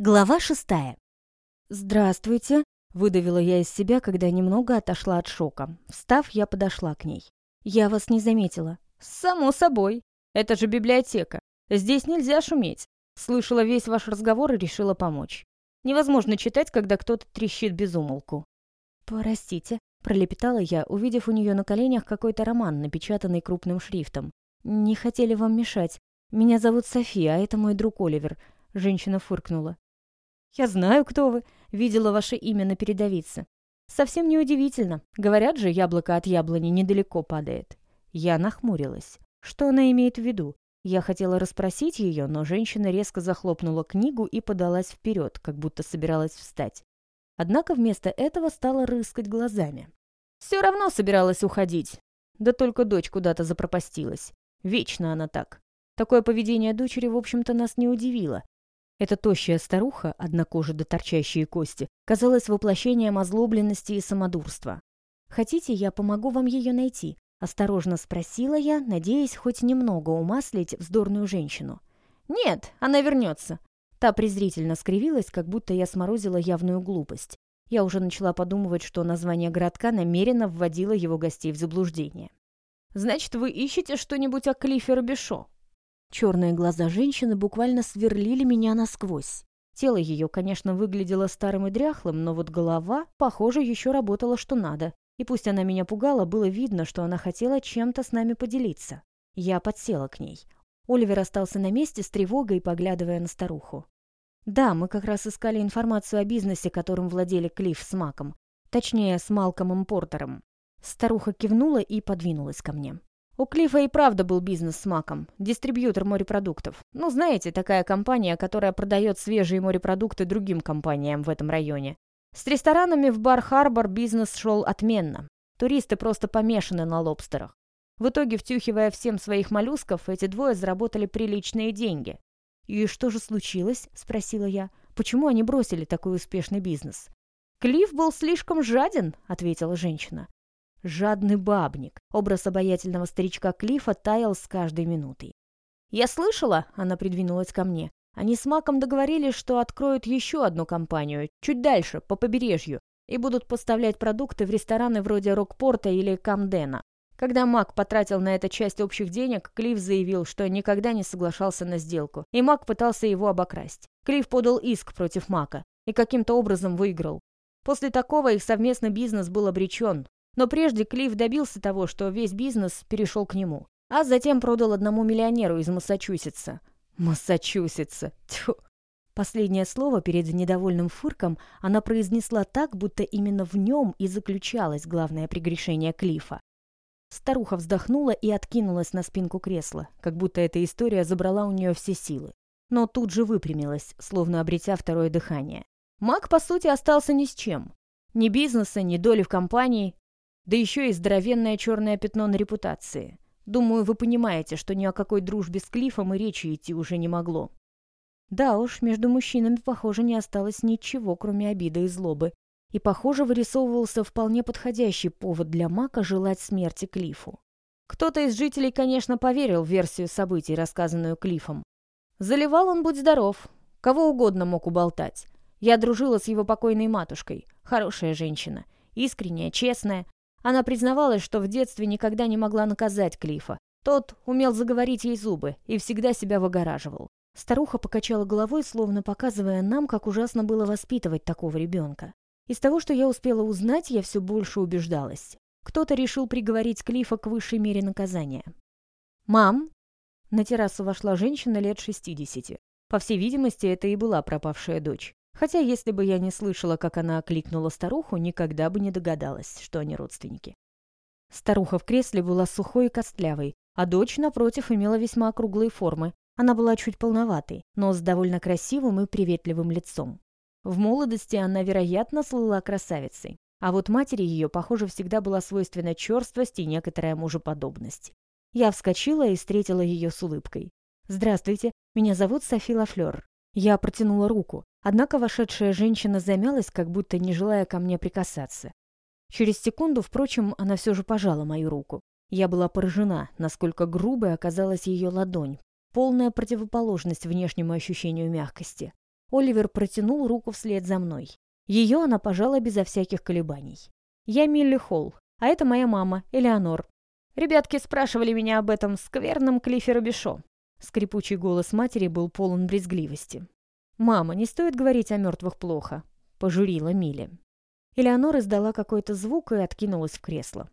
Глава шестая. «Здравствуйте», — выдавила я из себя, когда немного отошла от шока. Встав, я подошла к ней. «Я вас не заметила». «Само собой. Это же библиотека. Здесь нельзя шуметь. Слышала весь ваш разговор и решила помочь. Невозможно читать, когда кто-то трещит без умолку». «Простите», — пролепетала я, увидев у нее на коленях какой-то роман, напечатанный крупным шрифтом. «Не хотели вам мешать. Меня зовут София, а это мой друг Оливер». Женщина фыркнула. «Я знаю, кто вы. Видела ваше имя на передовице. Совсем неудивительно. Говорят же, яблоко от яблони недалеко падает». Я нахмурилась. Что она имеет в виду? Я хотела расспросить ее, но женщина резко захлопнула книгу и подалась вперед, как будто собиралась встать. Однако вместо этого стала рыскать глазами. Все равно собиралась уходить. Да только дочь куда-то запропастилась. Вечно она так. Такое поведение дочери, в общем-то, нас не удивило. Эта тощая старуха, однокожая до торчащие кости, казалась воплощением озлобленности и самодурства. «Хотите, я помогу вам ее найти?» – осторожно спросила я, надеясь хоть немного умаслить вздорную женщину. «Нет, она вернется». Та презрительно скривилась, как будто я сморозила явную глупость. Я уже начала подумывать, что название городка намеренно вводило его гостей в заблуждение. «Значит, вы ищете что-нибудь о Клиффе Робешо?» Черные глаза женщины буквально сверлили меня насквозь. Тело ее, конечно, выглядело старым и дряхлым, но вот голова, похоже, еще работала что надо. И пусть она меня пугала, было видно, что она хотела чем-то с нами поделиться. Я подсела к ней. Оливер остался на месте с тревогой, поглядывая на старуху. «Да, мы как раз искали информацию о бизнесе, которым владели Клифф с Маком. Точнее, с Малкомом Портером». Старуха кивнула и подвинулась ко мне. У Клифа и правда был бизнес с Маком, дистрибьютор морепродуктов. Ну, знаете, такая компания, которая продает свежие морепродукты другим компаниям в этом районе. С ресторанами в Бар-Харбор бизнес шел отменно. Туристы просто помешаны на лобстерах. В итоге, втюхивая всем своих моллюсков, эти двое заработали приличные деньги. «И что же случилось?» – спросила я. «Почему они бросили такой успешный бизнес?» «Клифф был слишком жаден», – ответила женщина. Жадный бабник. Образ обаятельного старичка Клифа таял с каждой минутой. «Я слышала», — она придвинулась ко мне, «они с Маком договорились, что откроют еще одну компанию, чуть дальше, по побережью, и будут поставлять продукты в рестораны вроде Рокпорта или Камдена. Когда Мак потратил на это часть общих денег, Клифф заявил, что никогда не соглашался на сделку, и Мак пытался его обокрасть. Клифф подал иск против Мака и каким-то образом выиграл. После такого их совместный бизнес был обречен, но прежде Клифф добился того, что весь бизнес перешел к нему. А затем продал одному миллионеру из Массачусетса. Массачусетса. Тьфу. Последнее слово перед недовольным фырком она произнесла так, будто именно в нем и заключалось главное прегрешение Клифа. Старуха вздохнула и откинулась на спинку кресла, как будто эта история забрала у нее все силы. Но тут же выпрямилась, словно обретя второе дыхание. Мак, по сути, остался ни с чем. Ни бизнеса, ни доли в компании, да еще и здоровенное черное пятно на репутации. Думаю, вы понимаете, что ни о какой дружбе с Клиффом и речи идти уже не могло. Да уж, между мужчинами, похоже, не осталось ничего, кроме обиды и злобы. И, похоже, вырисовывался вполне подходящий повод для Мака желать смерти Клиффу. Кто-то из жителей, конечно, поверил в версию событий, рассказанную Клиффом. Заливал он, будь здоров. Кого угодно мог уболтать. Я дружила с его покойной матушкой. Хорошая женщина. Искренняя, честная. Она признавалась, что в детстве никогда не могла наказать Клифа. Тот умел заговорить ей зубы и всегда себя выгораживал. Старуха покачала головой, словно показывая нам, как ужасно было воспитывать такого ребенка. Из того, что я успела узнать, я все больше убеждалась. Кто-то решил приговорить Клифа к высшей мере наказания. «Мам!» На террасу вошла женщина лет шестидесяти. По всей видимости, это и была пропавшая дочь. Хотя, если бы я не слышала, как она окликнула старуху, никогда бы не догадалась, что они родственники. Старуха в кресле была сухой и костлявой, а дочь, напротив, имела весьма округлые формы. Она была чуть полноватой, но с довольно красивым и приветливым лицом. В молодости она, вероятно, слыла красавицей. А вот матери ее, похоже, всегда была свойственна черствость и некоторая мужеподобность. Я вскочила и встретила ее с улыбкой. «Здравствуйте, меня зовут Софи Лафлер». Я протянула руку. Однако вошедшая женщина замялась, как будто не желая ко мне прикасаться. Через секунду, впрочем, она все же пожала мою руку. Я была поражена, насколько грубой оказалась ее ладонь, полная противоположность внешнему ощущению мягкости. Оливер протянул руку вслед за мной. Ее она пожала безо всяких колебаний. «Я Милли Холл, а это моя мама, Элеонор. Ребятки спрашивали меня об этом скверном Клиффе Робишо». Скрипучий голос матери был полон брезгливости. «Мама, не стоит говорить о мертвых плохо», — пожурила Милли. Элеонора издала какой-то звук и откинулась в кресло.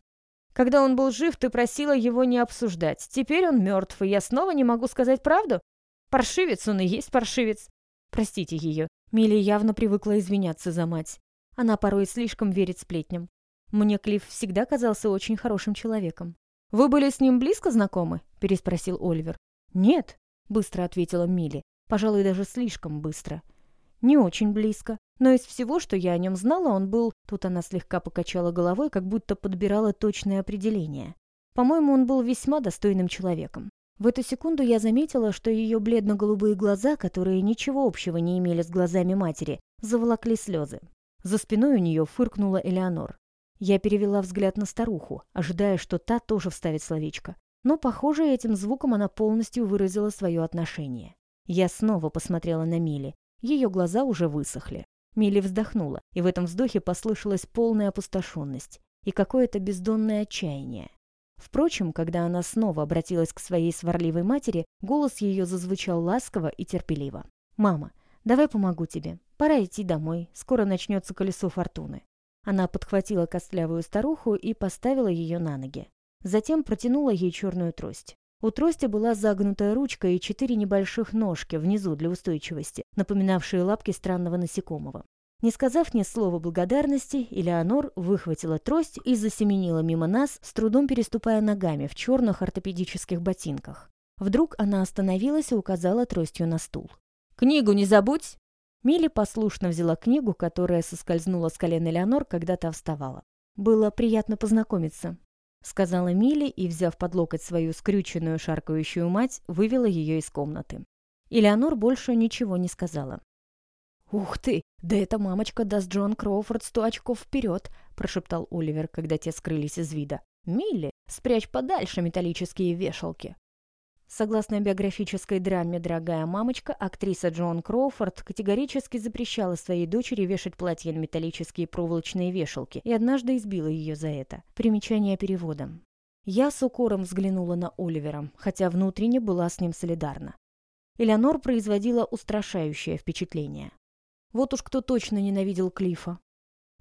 «Когда он был жив, ты просила его не обсуждать. Теперь он мертв, и я снова не могу сказать правду? Паршивец он и есть паршивец. Простите ее». Милли явно привыкла извиняться за мать. Она порой слишком верит сплетням. Мне Клифф всегда казался очень хорошим человеком. «Вы были с ним близко знакомы?» – переспросил Оливер. «Нет», – быстро ответила Милли. Пожалуй, даже слишком быстро. Не очень близко. Но из всего, что я о нем знала, он был... Тут она слегка покачала головой, как будто подбирала точное определение. По-моему, он был весьма достойным человеком. В эту секунду я заметила, что ее бледно-голубые глаза, которые ничего общего не имели с глазами матери, заволокли слезы. За спиной у нее фыркнула Элеонор. Я перевела взгляд на старуху, ожидая, что та тоже вставит словечко. Но, похоже, этим звуком она полностью выразила свое отношение. Я снова посмотрела на Мили. Ее глаза уже высохли. Милли вздохнула, и в этом вздохе послышалась полная опустошенность и какое-то бездонное отчаяние. Впрочем, когда она снова обратилась к своей сварливой матери, голос ее зазвучал ласково и терпеливо. «Мама, давай помогу тебе. Пора идти домой. Скоро начнется колесо фортуны». Она подхватила костлявую старуху и поставила ее на ноги. Затем протянула ей черную трость. У трости была загнутая ручка и четыре небольших ножки внизу для устойчивости, напоминавшие лапки странного насекомого. Не сказав ни слова благодарности, Элеонор выхватила трость и засеменила мимо нас, с трудом переступая ногами в черных ортопедических ботинках. Вдруг она остановилась и указала тростью на стул. «Книгу не забудь!» Милли послушно взяла книгу, которая соскользнула с колен Элеонор, когда та вставала. «Было приятно познакомиться», — сказала Милли и, взяв под локоть свою скрюченную шаркающую мать, вывела ее из комнаты. Элеонор больше ничего не сказала. «Ух ты! Да эта мамочка даст Джон Кроуфорд сто очков вперед!» — прошептал Оливер, когда те скрылись из вида. «Милли, спрячь подальше металлические вешалки!» Согласно биографической драме «Дорогая мамочка», актриса Джон Кроуфорд категорически запрещала своей дочери вешать платье на металлические проволочные вешалки и однажды избила ее за это. Примечание перевода. Я с укором взглянула на Оливера, хотя внутренне была с ним солидарна. Элеонор производила устрашающее впечатление. Вот уж кто точно ненавидел Клифа.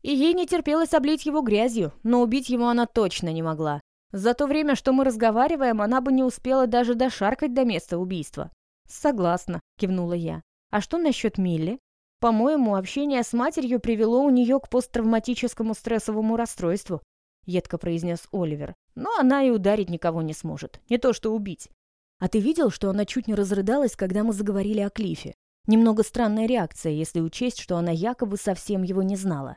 И ей не терпелось облить его грязью, но убить его она точно не могла. За то время, что мы разговариваем, она бы не успела даже дошаркать до места убийства. Согласна, кивнула я. А что насчет Милли? По-моему, общение с матерью привело у нее к посттравматическому стрессовому расстройству, едко произнес Оливер. Но она и ударить никого не сможет, не то что убить. А ты видел, что она чуть не разрыдалась, когда мы заговорили о Клифе? Немного странная реакция, если учесть, что она якобы совсем его не знала.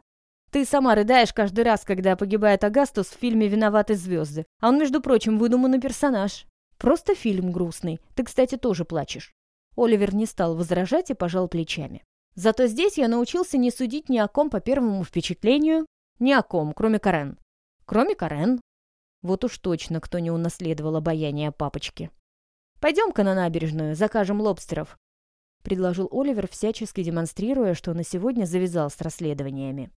Ты сама рыдаешь каждый раз, когда погибает Агастус в фильме «Виноваты звезды». А он, между прочим, выдуманный персонаж. Просто фильм грустный. Ты, кстати, тоже плачешь». Оливер не стал возражать и пожал плечами. «Зато здесь я научился не судить ни о ком по первому впечатлению, ни о ком, кроме Карен. Кроме Карен. Вот уж точно, кто не унаследовал обаяние папочки. Пойдем-ка на набережную, закажем лобстеров», — предложил Оливер, всячески демонстрируя, что на сегодня завязал с расследованиями.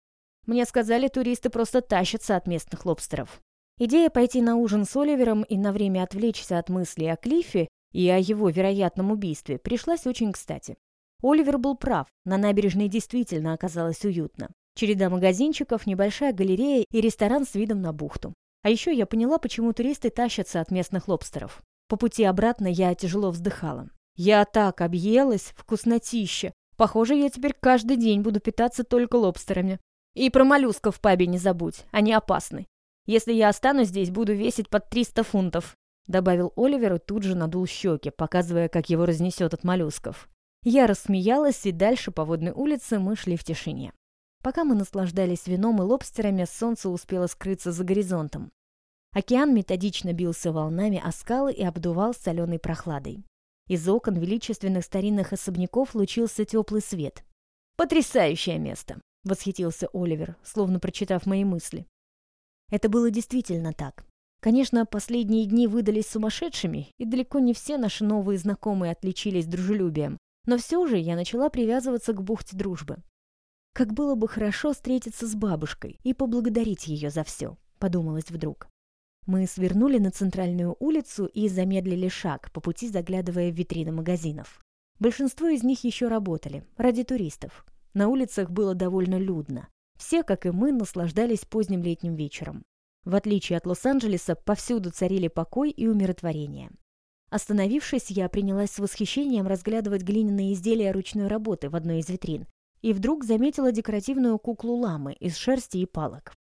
Мне сказали, туристы просто тащатся от местных лобстеров. Идея пойти на ужин с Оливером и на время отвлечься от мыслей о Клиффе и о его вероятном убийстве пришлась очень кстати. Оливер был прав, на набережной действительно оказалось уютно. Череда магазинчиков, небольшая галерея и ресторан с видом на бухту. А еще я поняла, почему туристы тащатся от местных лобстеров. По пути обратно я тяжело вздыхала. Я так объелась, вкуснотища. Похоже, я теперь каждый день буду питаться только лобстерами. И про моллюсков в пабе не забудь, они опасны. Если я останусь здесь, буду весить под 300 фунтов», — добавил Оливер и тут же надул щеки, показывая, как его разнесет от моллюсков. Я рассмеялась, и дальше по водной улице мы шли в тишине. Пока мы наслаждались вином и лобстерами, солнце успело скрыться за горизонтом. Океан методично бился волнами о скалы и обдувал соленой прохладой. Из окон величественных старинных особняков лучился теплый свет. Потрясающее место восхитился Оливер, словно прочитав мои мысли. Это было действительно так. Конечно, последние дни выдались сумасшедшими, и далеко не все наши новые знакомые отличились дружелюбием. Но все же я начала привязываться к бухте дружбы. Как было бы хорошо встретиться с бабушкой и поблагодарить ее за все, подумалось вдруг. Мы свернули на центральную улицу и замедлили шаг, по пути заглядывая в витрины магазинов. Большинство из них еще работали, ради туристов. На улицах было довольно людно. Все, как и мы, наслаждались поздним летним вечером. В отличие от Лос-Анджелеса, повсюду царили покой и умиротворение. Остановившись, я принялась с восхищением разглядывать глиняные изделия ручной работы в одной из витрин и вдруг заметила декоративную куклу ламы из шерсти и палок.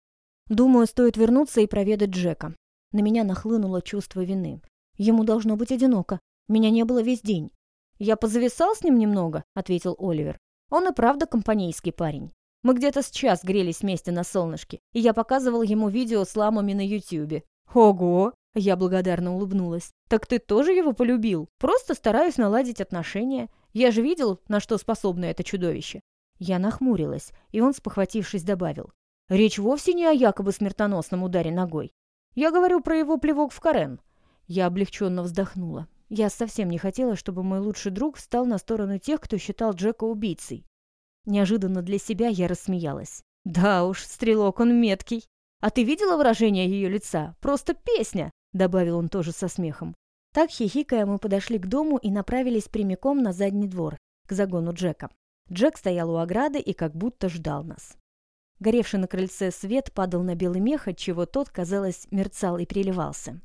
Думаю, стоит вернуться и проведать Джека. На меня нахлынуло чувство вины. Ему должно быть одиноко. Меня не было весь день. «Я позависал с ним немного», — ответил Оливер. «Он и правда компанейский парень. Мы где-то с час грелись вместе на солнышке, и я показывал ему видео с ламами на Ютьюбе. Ого! Я благодарно улыбнулась. «Так ты тоже его полюбил? Просто стараюсь наладить отношения. Я же видел, на что способно это чудовище». Я нахмурилась, и он, спохватившись, добавил. «Речь вовсе не о якобы смертоносном ударе ногой. Я говорю про его плевок в Карен». Я облегченно вздохнула. Я совсем не хотела, чтобы мой лучший друг встал на сторону тех, кто считал Джека убийцей. Неожиданно для себя я рассмеялась. «Да уж, стрелок он меткий. А ты видела выражение ее лица? Просто песня!» — добавил он тоже со смехом. Так, хихикая, мы подошли к дому и направились прямиком на задний двор, к загону Джека. Джек стоял у ограды и как будто ждал нас. Горевший на крыльце свет падал на белый мех, отчего тот, казалось, мерцал и переливался.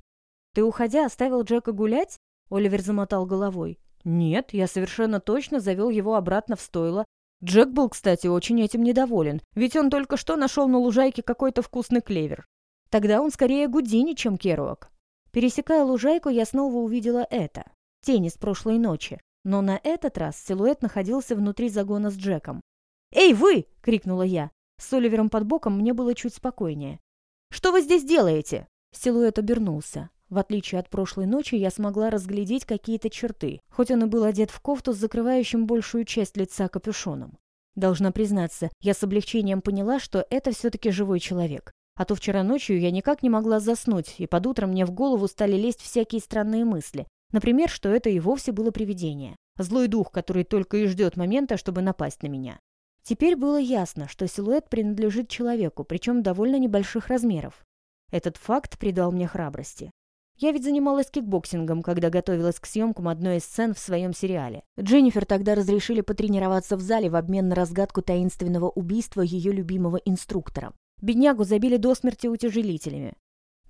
«Ты, уходя, оставил Джека гулять?» Оливер замотал головой. «Нет, я совершенно точно завел его обратно в стойло. Джек был, кстати, очень этим недоволен, ведь он только что нашел на лужайке какой-то вкусный клевер. Тогда он скорее Гудини, чем Керуак. Пересекая лужайку, я снова увидела это. Тени с прошлой ночи. Но на этот раз силуэт находился внутри загона с Джеком. «Эй, вы!» — крикнула я. С Оливером под боком мне было чуть спокойнее. «Что вы здесь делаете?» Силуэт обернулся. В отличие от прошлой ночи, я смогла разглядеть какие-то черты, хоть он и был одет в кофту с закрывающим большую часть лица капюшоном. Должна признаться, я с облегчением поняла, что это все-таки живой человек. А то вчера ночью я никак не могла заснуть, и под утром мне в голову стали лезть всякие странные мысли. Например, что это и вовсе было привидение. Злой дух, который только и ждет момента, чтобы напасть на меня. Теперь было ясно, что силуэт принадлежит человеку, причем довольно небольших размеров. Этот факт придал мне храбрости. Я ведь занималась кикбоксингом, когда готовилась к съемкам одной из сцен в своем сериале. Дженнифер тогда разрешили потренироваться в зале в обмен на разгадку таинственного убийства ее любимого инструктора. Беднягу забили до смерти утяжелителями.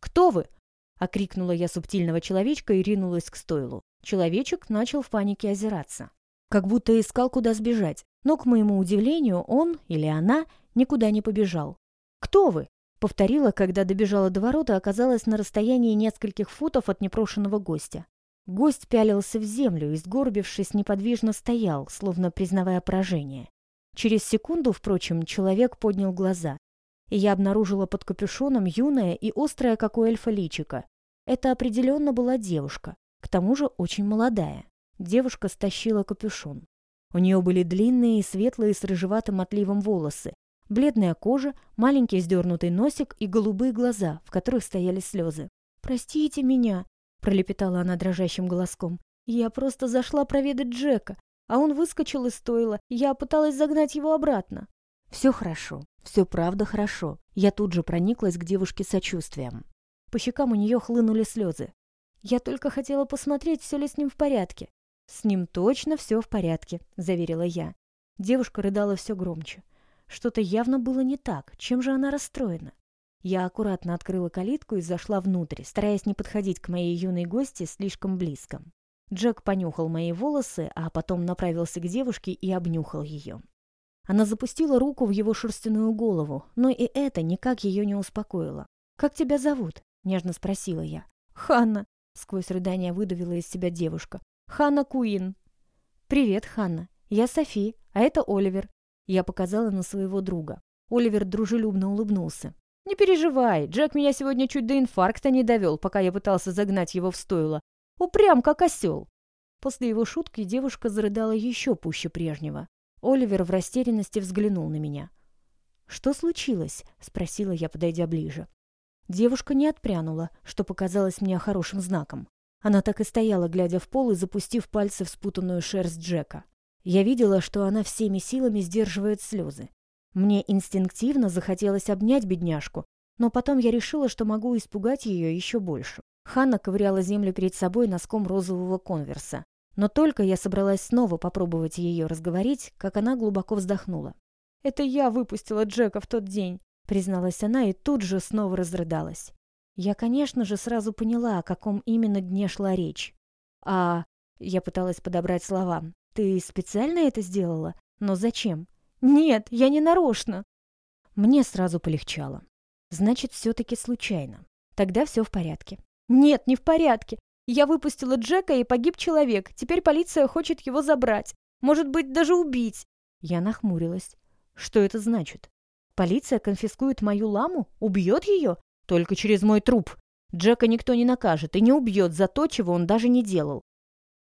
«Кто вы?» — окрикнула я субтильного человечка и ринулась к стойлу. Человечек начал в панике озираться. Как будто искал, куда сбежать. Но, к моему удивлению, он или она никуда не побежал. «Кто вы?» — повторила, когда добежала до ворот и оказалась на расстоянии нескольких футов от непрошенного гостя. Гость пялился в землю и, сгорбившись, неподвижно стоял, словно признавая поражение. Через секунду, впрочем, человек поднял глаза и я обнаружила под капюшоном юное и острое, как у эльфа, личико. Это определенно была девушка, к тому же очень молодая. Девушка стащила капюшон. У нее были длинные и светлые с рыжеватым отливом волосы, бледная кожа, маленький сдернутый носик и голубые глаза, в которых стояли слезы. «Простите меня», — пролепетала она дрожащим голоском. «Я просто зашла проведать Джека, а он выскочил из стойла, я пыталась загнать его обратно». «Все хорошо, все правда хорошо. Я тут же прониклась к девушке сочувствием. По щекам у нее хлынули слезы. Я только хотела посмотреть, все ли с ним в порядке. «С ним точно все в порядке», — заверила я. Девушка рыдала все громче. Что-то явно было не так. Чем же она расстроена? Я аккуратно открыла калитку и зашла внутрь, стараясь не подходить к моей юной гости слишком близко. Джек понюхал мои волосы, а потом направился к девушке и обнюхал ее. Она запустила руку в его шерстяную голову, но и это никак ее не успокоило. «Как тебя зовут?» — нежно спросила я. «Ханна», — сквозь рыдания выдавила из себя девушка. «Ханна Куин». «Привет, Ханна. Я Софи, а это Оливер». Я показала на своего друга. Оливер дружелюбно улыбнулся. «Не переживай, Джек меня сегодня чуть до инфаркта не довел, пока я пытался загнать его в стойло. Упрям, как осел». После его шутки девушка зарыдала еще пуще прежнего. Оливер в растерянности взглянул на меня. «Что случилось?» — спросила я, подойдя ближе. Девушка не отпрянула, что показалось мне хорошим знаком. Она так и стояла, глядя в пол и запустив пальцы в спутанную шерсть Джека. Я видела, что она всеми силами сдерживает слезы. Мне инстинктивно захотелось обнять бедняжку, но потом я решила, что могу испугать ее еще больше. Ханна ковыряла землю перед собой носком розового конверса. Но только я собралась снова попробовать ее разговорить, как она глубоко вздохнула. «Это я выпустила Джека в тот день», — призналась она и тут же снова разрыдалась. Я, конечно же, сразу поняла, о каком именно дне шла речь. «А...» — я пыталась подобрать слова. «Ты специально это сделала? Но зачем?» «Нет, я не нарочно!» Мне сразу полегчало. Значит, все-таки случайно. Тогда все в порядке. «Нет, не в порядке. Я выпустила Джека, и погиб человек. Теперь полиция хочет его забрать. Может быть, даже убить». Я нахмурилась. «Что это значит? Полиция конфискует мою ламу? Убьет ее? Только через мой труп. Джека никто не накажет и не убьет за то, чего он даже не делал».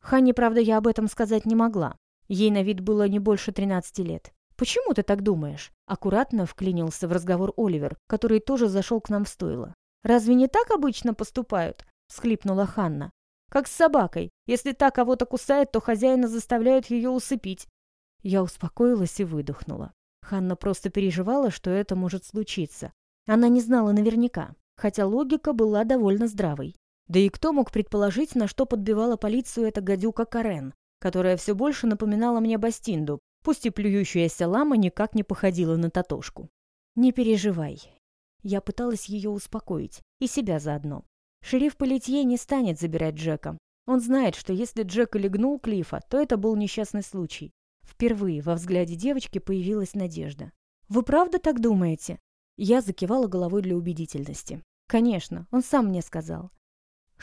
Ханне, правда, я об этом сказать не могла. Ей на вид было не больше 13 лет. «Почему ты так думаешь?» Аккуратно вклинился в разговор Оливер, который тоже зашел к нам в стойло. «Разве не так обычно поступают?» — схлипнула Ханна. «Как с собакой. Если та кого-то кусает, то хозяина заставляют ее усыпить». Я успокоилась и выдохнула. Ханна просто переживала, что это может случиться. Она не знала наверняка, хотя логика была довольно здравой. Да и кто мог предположить, на что подбивала полицию эта гадюка Карен, которая все больше напоминала мне Бастинду, пусть и плюющаяся лама никак не походила на Татошку. «Не переживай, я пыталась ее успокоить, и себя заодно. Шериф Политье не станет забирать Джека. Он знает, что если Джек и легнул Клифа, то это был несчастный случай. Впервые во взгляде девочки появилась надежда. «Вы правда так думаете?» Я закивала головой для убедительности. «Конечно, он сам мне сказал».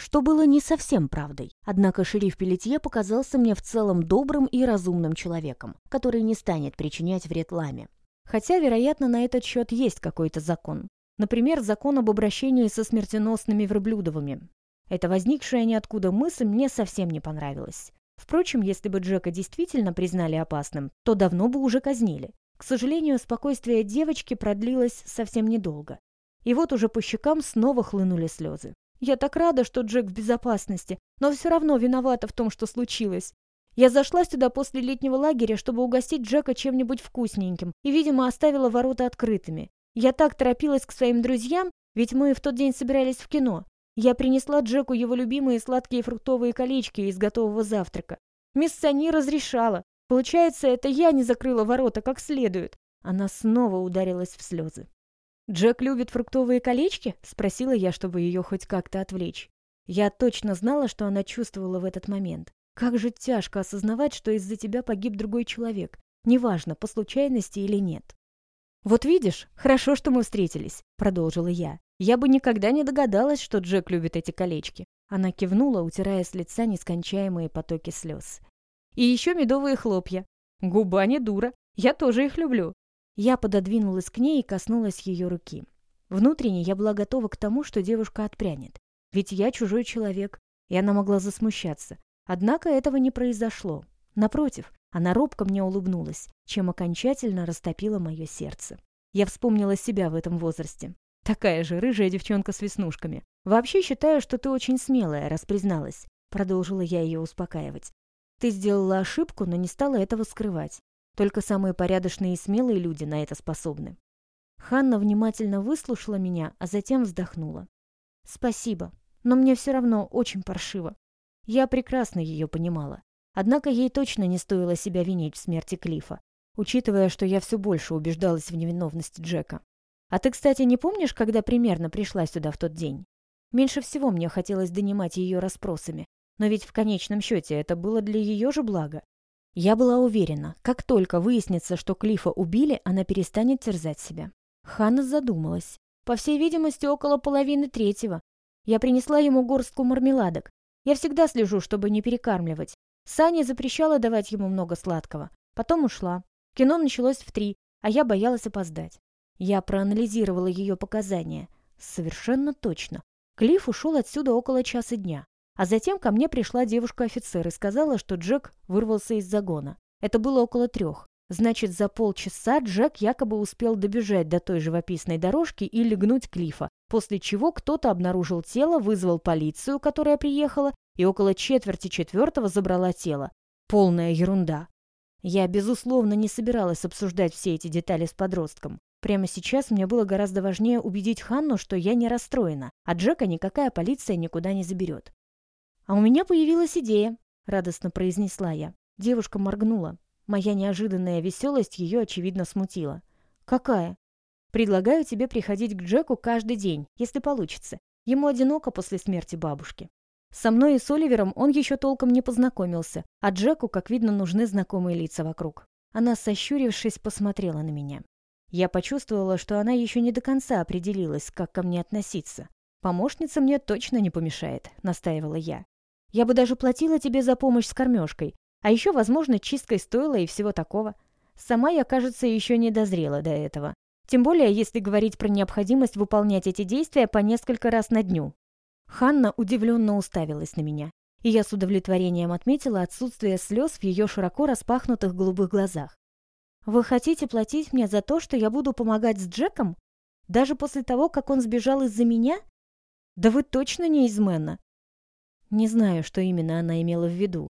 Что было не совсем правдой. Однако шериф Пелетье показался мне в целом добрым и разумным человеком, который не станет причинять вред ламе. Хотя, вероятно, на этот счет есть какой-то закон. Например, закон об обращении со смертоносными верблюдовыми. Эта возникшая ниоткуда мысль мне совсем не понравилась. Впрочем, если бы Джека действительно признали опасным, то давно бы уже казнили. К сожалению, спокойствие девочки продлилось совсем недолго. И вот уже по щекам снова хлынули слезы. Я так рада, что Джек в безопасности, но все равно виновата в том, что случилось. Я зашла сюда после летнего лагеря, чтобы угостить Джека чем-нибудь вкусненьким, и, видимо, оставила ворота открытыми. Я так торопилась к своим друзьям, ведь мы в тот день собирались в кино. Я принесла Джеку его любимые сладкие фруктовые колечки из готового завтрака. Мисс Сани разрешала. Получается, это я не закрыла ворота как следует. Она снова ударилась в слезы. «Джек любит фруктовые колечки?» — спросила я, чтобы ее хоть как-то отвлечь. Я точно знала, что она чувствовала в этот момент. Как же тяжко осознавать, что из-за тебя погиб другой человек. Неважно, по случайности или нет. «Вот видишь, хорошо, что мы встретились», — продолжила я. «Я бы никогда не догадалась, что Джек любит эти колечки». Она кивнула, утирая с лица нескончаемые потоки слез. «И еще медовые хлопья. Губа не дура. Я тоже их люблю». Я пододвинулась к ней и коснулась ее руки. Внутренне я была готова к тому, что девушка отпрянет. Ведь я чужой человек, и она могла засмущаться. Однако этого не произошло. Напротив, она робко мне улыбнулась, чем окончательно растопила мое сердце. Я вспомнила себя в этом возрасте. Такая же рыжая девчонка с веснушками. Вообще считаю, что ты очень смелая, раз призналась. Продолжила я ее успокаивать. Ты сделала ошибку, но не стала этого скрывать. Только самые порядочные и смелые люди на это способны. Ханна внимательно выслушала меня, а затем вздохнула. «Спасибо, но мне все равно очень паршиво. Я прекрасно ее понимала. Однако ей точно не стоило себя винить в смерти Клифа, учитывая, что я все больше убеждалась в невиновности Джека. А ты, кстати, не помнишь, когда примерно пришла сюда в тот день? Меньше всего мне хотелось донимать ее расспросами, но ведь в конечном счете это было для ее же блага. Я была уверена, как только выяснится, что Клифа убили, она перестанет терзать себя. Ханна задумалась. По всей видимости, около половины третьего. Я принесла ему горстку мармеладок. Я всегда слежу, чтобы не перекармливать. Саня запрещала давать ему много сладкого. Потом ушла. Кино началось в три, а я боялась опоздать. Я проанализировала ее показания. Совершенно точно. Клифф ушел отсюда около часа дня. А затем ко мне пришла девушка-офицер и сказала, что Джек вырвался из загона. Это было около трех. Значит, за полчаса Джек якобы успел добежать до той живописной дорожки и легнуть Клифа, после чего кто-то обнаружил тело, вызвал полицию, которая приехала, и около четверти четвертого забрала тело. Полная ерунда. Я, безусловно, не собиралась обсуждать все эти детали с подростком. Прямо сейчас мне было гораздо важнее убедить Ханну, что я не расстроена, а Джека никакая полиция никуда не заберет. «А у меня появилась идея», — радостно произнесла я. Девушка моргнула. Моя неожиданная веселость ее, очевидно, смутила. «Какая?» «Предлагаю тебе приходить к Джеку каждый день, если получится. Ему одиноко после смерти бабушки. Со мной и с Оливером он еще толком не познакомился, а Джеку, как видно, нужны знакомые лица вокруг. Она, сощурившись, посмотрела на меня. Я почувствовала, что она еще не до конца определилась, как ко мне относиться. «Помощница мне точно не помешает», — настаивала я. «Я бы даже платила тебе за помощь с кормежкой, а еще, возможно, чисткой стойла и всего такого. Сама я, кажется, еще не дозрела до этого. Тем более, если говорить про необходимость выполнять эти действия по несколько раз на дню. Ханна удивленно уставилась на меня, и я с удовлетворением отметила отсутствие слез в ее широко распахнутых голубых глазах. «Вы хотите платить мне за то, что я буду помогать с Джеком? Даже после того, как он сбежал из-за меня? Да вы точно не из Мэнна?» Не знаю, что именно она имела в виду.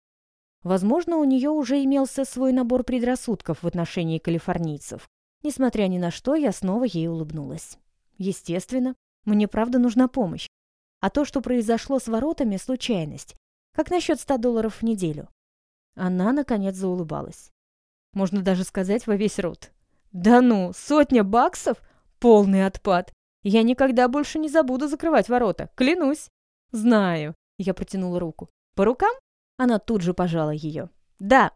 Возможно, у нее уже имелся свой набор предрассудков в отношении калифорнийцев. Несмотря ни на что, я снова ей улыбнулась. Естественно, мне правда нужна помощь. А то, что произошло с воротами, случайность. Как насчет ста долларов в неделю? Она, наконец, заулыбалась. Можно даже сказать во весь рот. Да ну, сотня баксов? Полный отпад. Я никогда больше не забуду закрывать ворота, клянусь. Знаю. Я протянула руку. По рукам? Она тут же пожала ее. Да.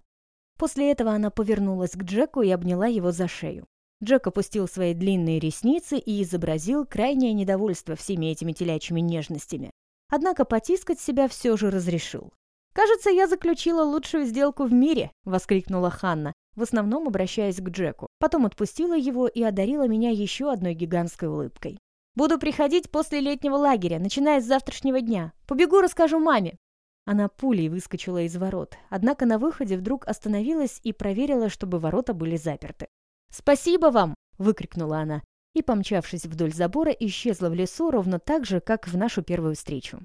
После этого она повернулась к Джеку и обняла его за шею. Джек опустил свои длинные ресницы и изобразил крайнее недовольство всеми этими телячьими нежностями. Однако потискать себя все же разрешил. «Кажется, я заключила лучшую сделку в мире!» — воскликнула Ханна, в основном обращаясь к Джеку. Потом отпустила его и одарила меня еще одной гигантской улыбкой. «Буду приходить после летнего лагеря, начиная с завтрашнего дня. Побегу, расскажу маме!» Она пулей выскочила из ворот, однако на выходе вдруг остановилась и проверила, чтобы ворота были заперты. «Спасибо вам!» — выкрикнула она и, помчавшись вдоль забора, исчезла в лесу ровно так же, как в нашу первую встречу.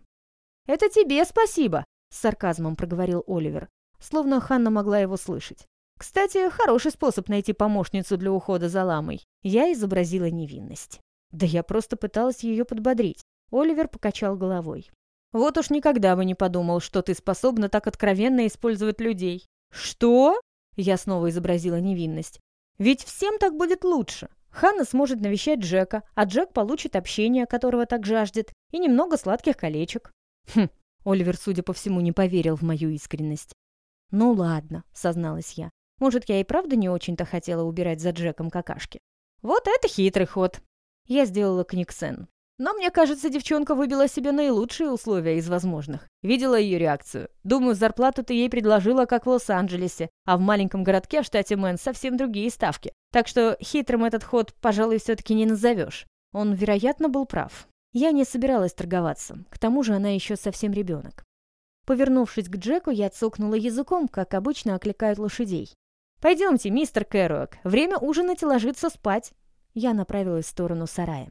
«Это тебе спасибо!» — с сарказмом проговорил Оливер, словно Ханна могла его слышать. «Кстати, хороший способ найти помощницу для ухода за ламой». Я изобразила невинность. Да я просто пыталась ее подбодрить. Оливер покачал головой. «Вот уж никогда бы не подумал, что ты способна так откровенно использовать людей». «Что?» Я снова изобразила невинность. Ведь всем так будет лучше. Ханна сможет навещать Джека, а Джек получит общение, которого так жаждет, и немного сладких колечек. Хм, Оливер, судя по всему, не поверил в мою искренность. «Ну ладно», — созналась я. «Может, я и правда не очень-то хотела убирать за Джеком какашки?» «Вот это хитрый ход!» Я сделала книгсен. Но мне кажется, девчонка выбила себе наилучшие условия из возможных. Видела ее реакцию. Думаю, зарплату ты ей предложила, как в Лос-Анджелесе, а в маленьком городке в штате Мэн совсем другие ставки. Так что хитрым этот ход, пожалуй, все-таки не назовешь. Он, вероятно, был прав. Я не собиралась торговаться. К тому же она еще совсем ребенок. Повернувшись к Джеку, я цокнула языком, как обычно окликают лошадей. «Пойдемте, мистер Кэруак, время ужинать и ложиться спать». Я направилась в сторону сарая.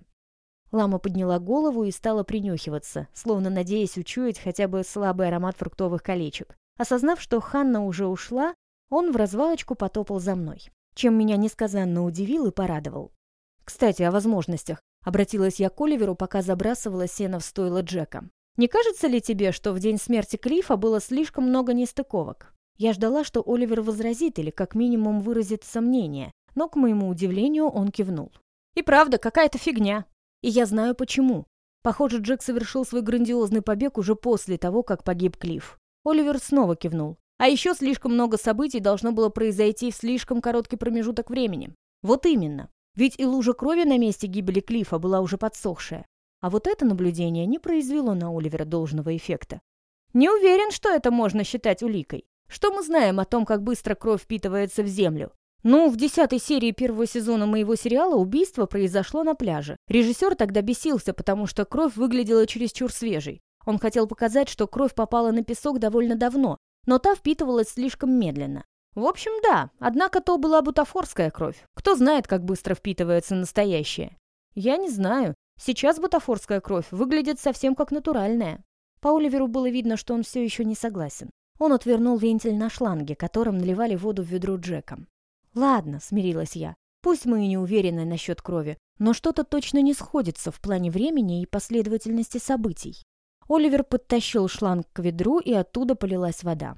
Лама подняла голову и стала принюхиваться, словно надеясь учуять хотя бы слабый аромат фруктовых колечек. Осознав, что Ханна уже ушла, он в развалочку потопал за мной, чем меня несказанно удивил и порадовал. «Кстати, о возможностях», — обратилась я к Оливеру, пока забрасывала сено в стойло Джека. «Не кажется ли тебе, что в день смерти Клифа было слишком много нестыковок?» Я ждала, что Оливер возразит или как минимум выразит сомнение, но, к моему удивлению, он кивнул. «И правда, какая-то фигня. И я знаю почему. Похоже, Джек совершил свой грандиозный побег уже после того, как погиб Клифф. Оливер снова кивнул. А еще слишком много событий должно было произойти в слишком короткий промежуток времени. Вот именно. Ведь и лужа крови на месте гибели Клиффа была уже подсохшая. А вот это наблюдение не произвело на Оливера должного эффекта. Не уверен, что это можно считать уликой. Что мы знаем о том, как быстро кровь впитывается в землю? Ну, в десятой серии первого сезона моего сериала убийство произошло на пляже. Режиссер тогда бесился, потому что кровь выглядела чересчур свежей. Он хотел показать, что кровь попала на песок довольно давно, но та впитывалась слишком медленно. В общем, да, однако то была бутафорская кровь. Кто знает, как быстро впитывается настоящая? Я не знаю. Сейчас бутафорская кровь выглядит совсем как натуральная. По Оливеру было видно, что он все еще не согласен. Он отвернул вентиль на шланге, которым наливали воду в ведро Джека. «Ладно», — смирилась я. «Пусть мы и не уверены насчет крови, но что-то точно не сходится в плане времени и последовательности событий». Оливер подтащил шланг к ведру, и оттуда полилась вода.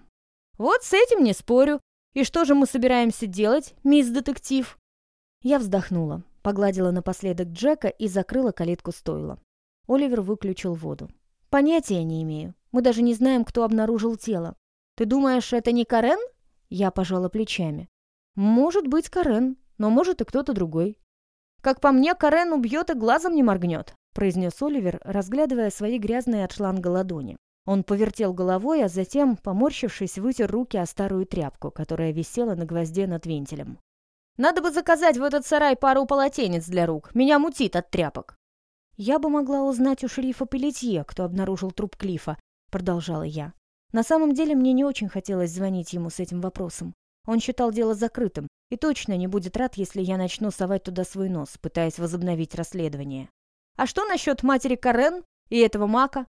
«Вот с этим не спорю. И что же мы собираемся делать, мисс детектив?» Я вздохнула, погладила напоследок Джека и закрыла калитку стойла. Оливер выключил воду. «Понятия не имею. Мы даже не знаем, кто обнаружил тело. Ты думаешь, это не Карен?» Я пожала плечами. «Может быть, Карен, но может и кто-то другой». «Как по мне, Карен убьет и глазом не моргнет», произнес Оливер, разглядывая свои грязные от шланга ладони. Он повертел головой, а затем, поморщившись, вытер руки о старую тряпку, которая висела на гвозде над вентилем. «Надо бы заказать в этот сарай пару полотенец для рук. Меня мутит от тряпок». «Я бы могла узнать у шерифа Пелетье, кто обнаружил труп Клифа», — продолжала я. На самом деле мне не очень хотелось звонить ему с этим вопросом. Он считал дело закрытым и точно не будет рад, если я начну совать туда свой нос, пытаясь возобновить расследование. «А что насчет матери Карен и этого Мака?»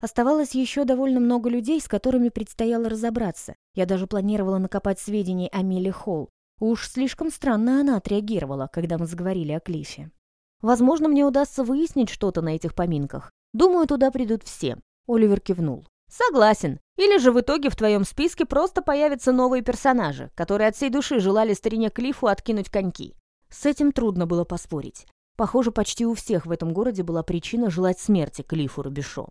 Оставалось еще довольно много людей, с которыми предстояло разобраться. Я даже планировала накопать сведений о Милли Холл. Уж слишком странно она отреагировала, когда мы заговорили о Клифе. Возможно, мне удастся выяснить что-то на этих поминках. Думаю, туда придут все. Оливер кивнул. Согласен. Или же в итоге в твоем списке просто появятся новые персонажи, которые от всей души желали старине Клифу откинуть коньки. С этим трудно было поспорить. Похоже, почти у всех в этом городе была причина желать смерти Клифу Робишо.